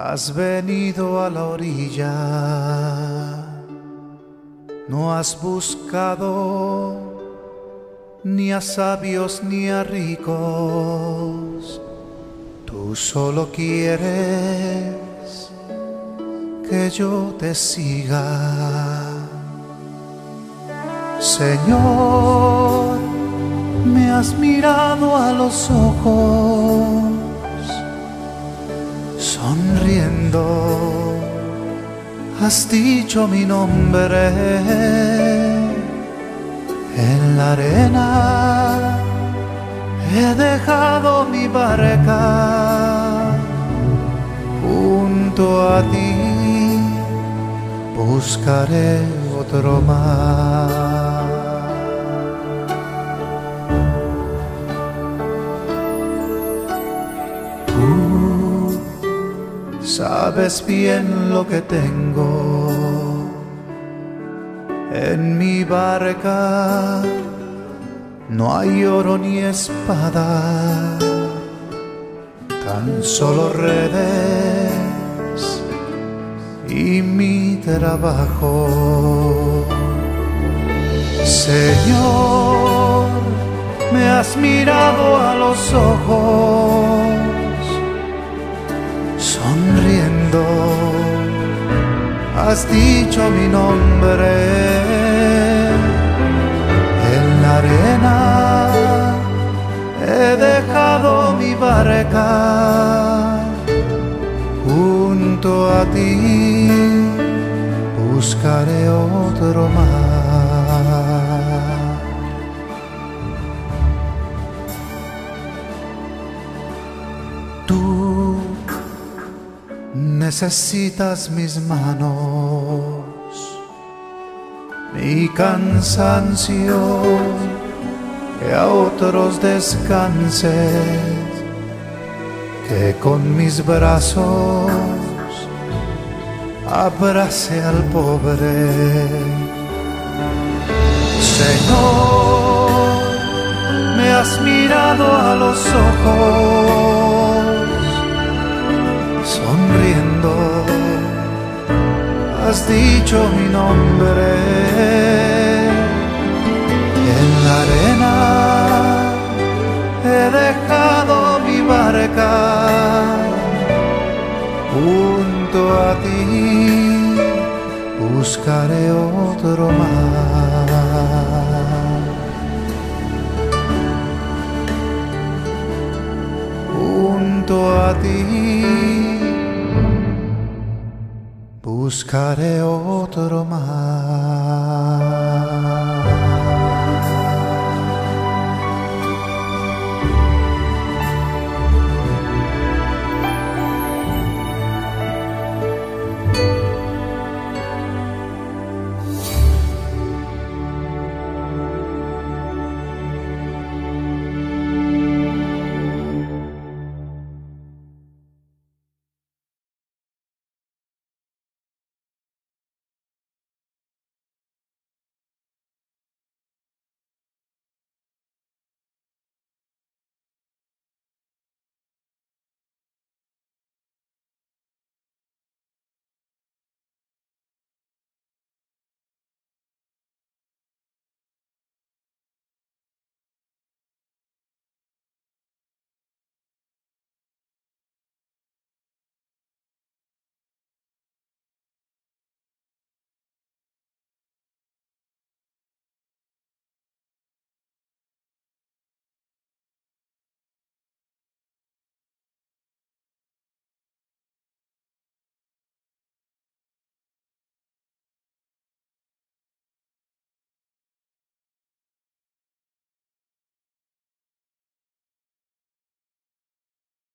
Has venido a la orilla, no has buscado ni a sabios ni a ricos, tú solo quieres que yo te siga. Señor, me has mirado a los ojos has dicho mi nombre en la arena. He dejado mi barca junto a ti, buscaré otro mar. Sabes bien lo que tengo en mi barca. No hay oro ni espada, tan solo redes y mi trabajo. Señor, me has mirado a los ojos sonriendo, has dicho mi nombre en la arena. He dejado mi barca junto a ti, buscaré otro mar. Necesitas mis manos, mi cansancio, que a otros descanses, que con mis brazos abrace al pobre. Señor, me has mirado a los ojos dicho mi nombre en la arena. He dejado mi barca junto a ti, buscaré otro mar. Buscaré otro mar.